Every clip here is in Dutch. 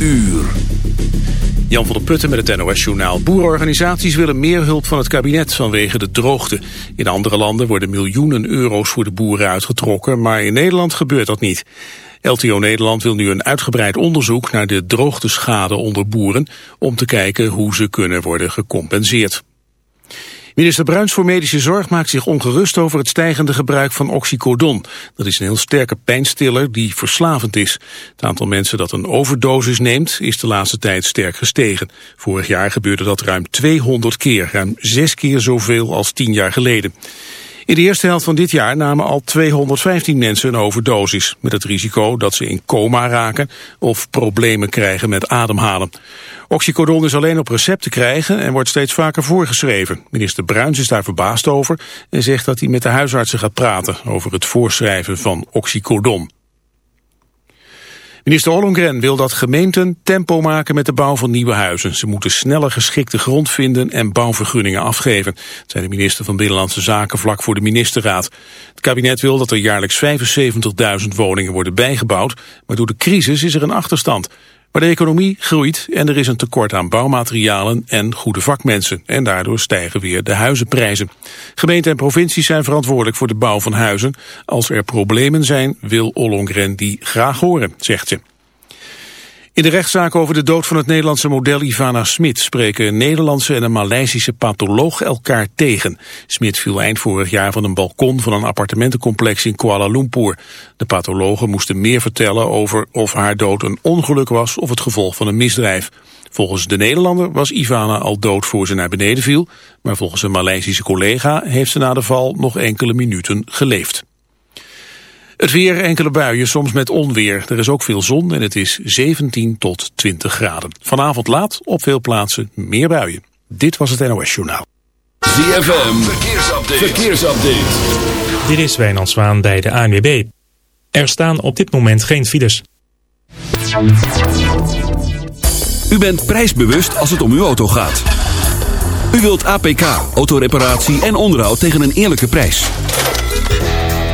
uur. Jan van der Putten met het NOS-journaal. Boerenorganisaties willen meer hulp van het kabinet vanwege de droogte. In andere landen worden miljoenen euro's voor de boeren uitgetrokken, maar in Nederland gebeurt dat niet. LTO Nederland wil nu een uitgebreid onderzoek naar de droogteschade onder boeren... om te kijken hoe ze kunnen worden gecompenseerd. Minister Bruins voor Medische Zorg maakt zich ongerust over het stijgende gebruik van oxycodon. Dat is een heel sterke pijnstiller die verslavend is. Het aantal mensen dat een overdosis neemt is de laatste tijd sterk gestegen. Vorig jaar gebeurde dat ruim 200 keer, ruim zes keer zoveel als tien jaar geleden. In de eerste helft van dit jaar namen al 215 mensen een overdosis... met het risico dat ze in coma raken of problemen krijgen met ademhalen. Oxycodon is alleen op recept te krijgen en wordt steeds vaker voorgeschreven. Minister Bruins is daar verbaasd over en zegt dat hij met de huisartsen gaat praten... over het voorschrijven van oxycodon. Minister Ollongren wil dat gemeenten tempo maken met de bouw van nieuwe huizen. Ze moeten sneller geschikte grond vinden en bouwvergunningen afgeven. Zei de minister van Binnenlandse Zaken vlak voor de ministerraad. Het kabinet wil dat er jaarlijks 75.000 woningen worden bijgebouwd, maar door de crisis is er een achterstand. Maar de economie groeit en er is een tekort aan bouwmaterialen en goede vakmensen. En daardoor stijgen weer de huizenprijzen. Gemeenten en provincies zijn verantwoordelijk voor de bouw van huizen. Als er problemen zijn, wil Ollongren die graag horen, zegt ze. In de rechtszaak over de dood van het Nederlandse model Ivana Smit spreken een Nederlandse en een Maleisische patholoog elkaar tegen. Smit viel eind vorig jaar van een balkon van een appartementencomplex in Kuala Lumpur. De pathologen moesten meer vertellen over of haar dood een ongeluk was of het gevolg van een misdrijf. Volgens de Nederlander was Ivana al dood voor ze naar beneden viel, maar volgens een Maleisische collega heeft ze na de val nog enkele minuten geleefd. Het weer, enkele buien, soms met onweer. Er is ook veel zon en het is 17 tot 20 graden. Vanavond laat op veel plaatsen meer buien. Dit was het NOS Journaal. ZFM, verkeersupdate. verkeersupdate. Dit is Wijnand Zwaan bij de ANWB. Er staan op dit moment geen files. U bent prijsbewust als het om uw auto gaat. U wilt APK, autoreparatie en onderhoud tegen een eerlijke prijs.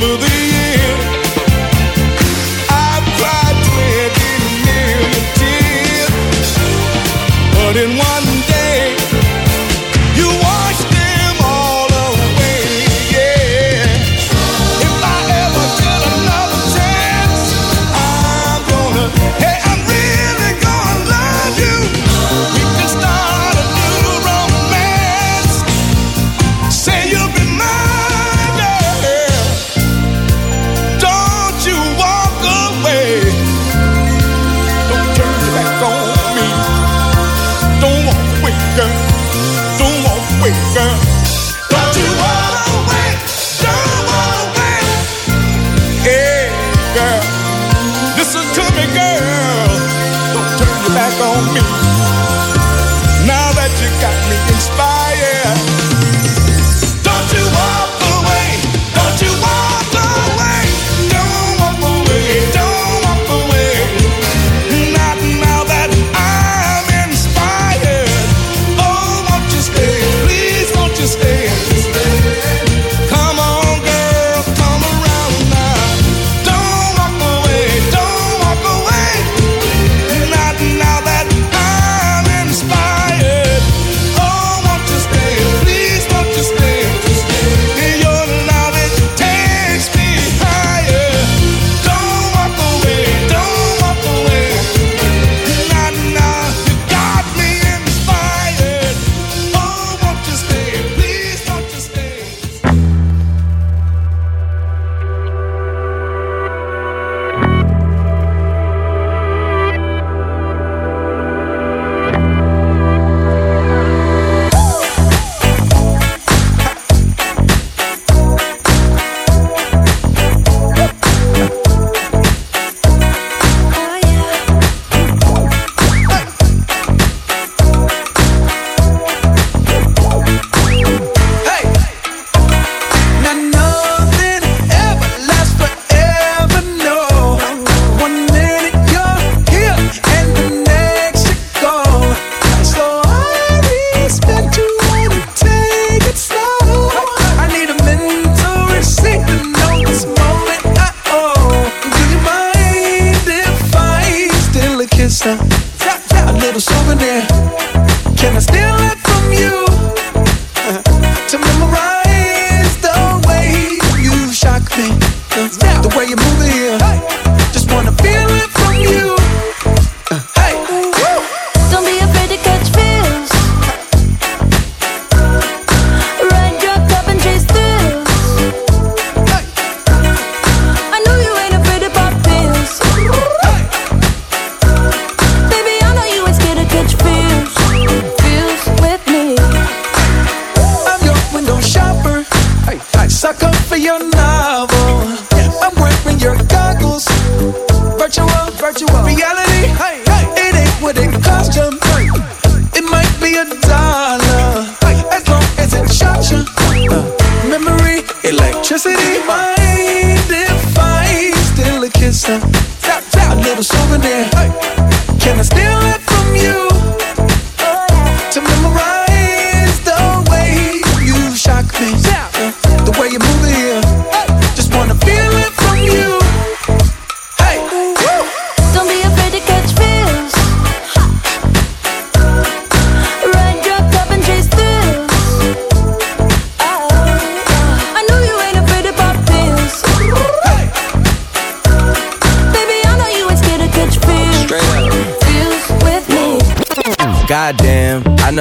believe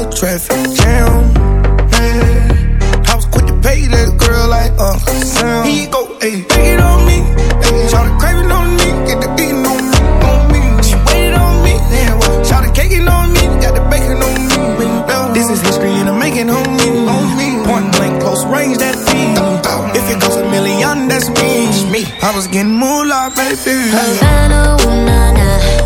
A traffic jam. Man. I was quick to pay that girl like Uncle Sam. He go, hey, take it on me. Hey, shout craving on me. Get the beating on me. On me. She waited on me. Then what? Shout caking on me. Got the bacon on me. This is history and I'm making on me. On me. Point blank, close range, that beat. If it goes a million, that's me. me. I was getting moolah, baby. Havana, ooh na na.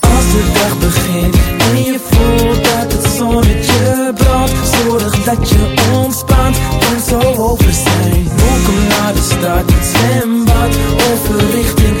Als de dag begint en je voelt dat het zonnetje brandt. Zorg dat je ontspant en zo over zijn. Welkom naar de stad, het zwembad. Over richting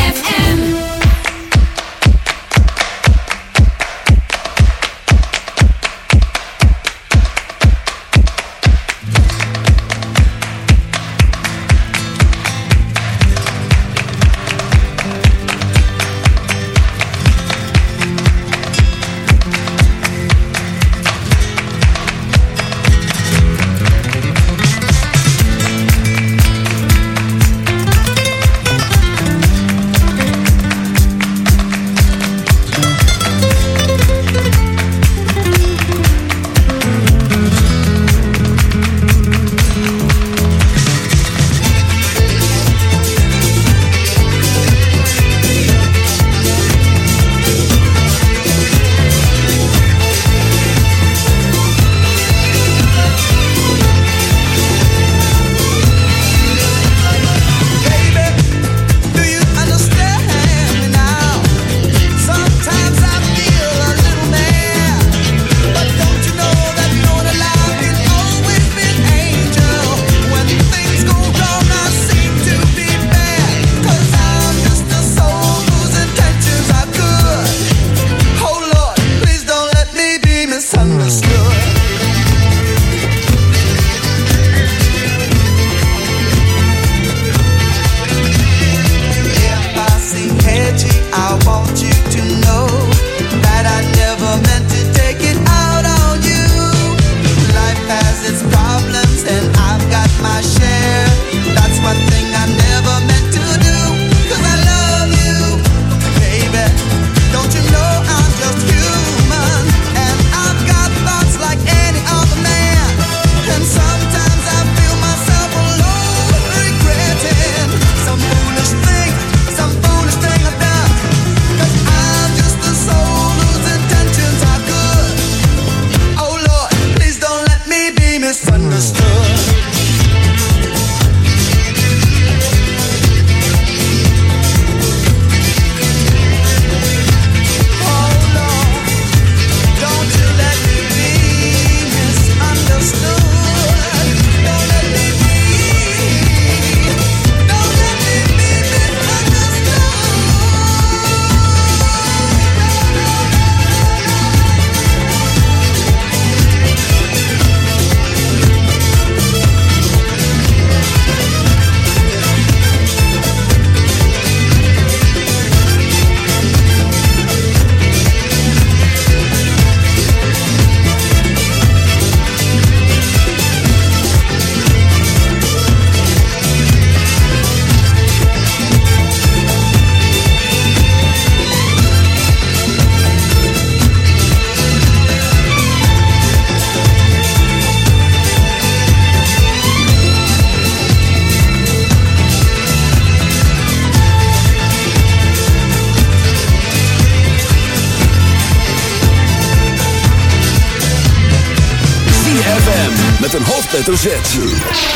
hoofdletter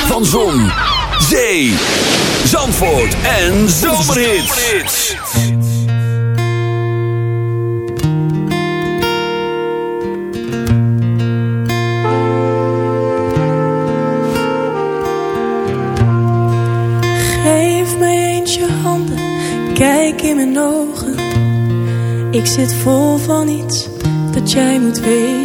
Van Zon, Zee, Zandvoort en Zomerhits. Geef mij eens je handen, kijk in mijn ogen. Ik zit vol van iets dat jij moet weten.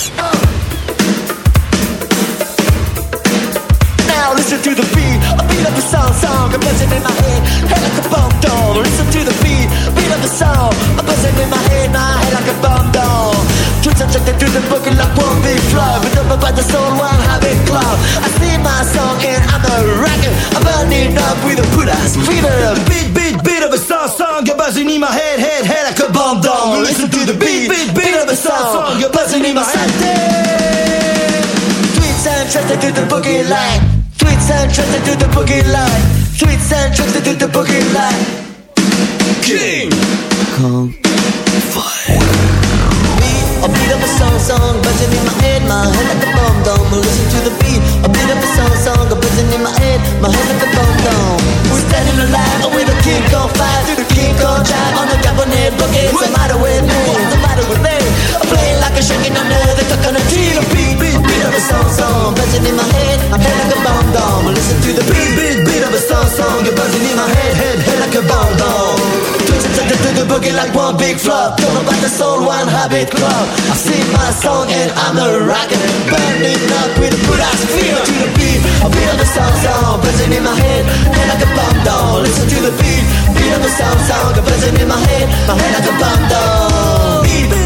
boogie line. Sweet sound tricks to do the boogie line. Sweet sound tricks to do the boogie line. song, you're buzzing in my head, head, head like a bomb dong. Twisted to the boogie like one big flop. Don't know about the soul, one habit club. I sing my song and I'm a rocker. Burning up with a good ass feel to the beat. I beat on the sound song buzzing in my head, head like a bomb dong. Listen to the beat, beat of the sound song buzzing in my head, my head like a bomb dong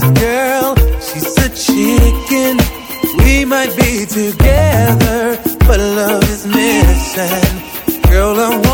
Girl. She's a chicken. We might be together, but love is missing. Girl, I want